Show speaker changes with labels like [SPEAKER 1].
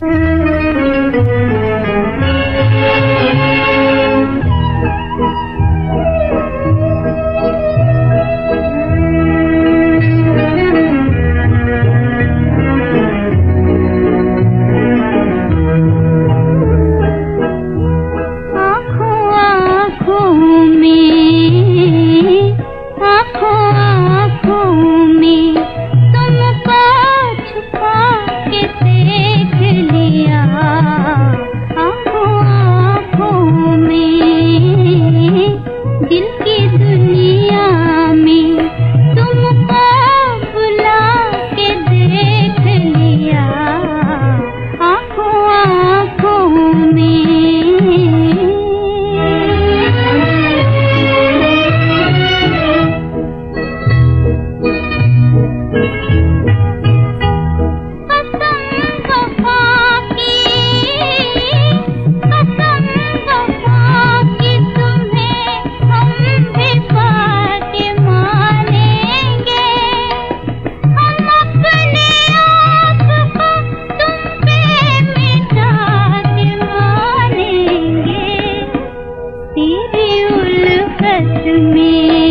[SPEAKER 1] Thank 您。तेरे उल्फत में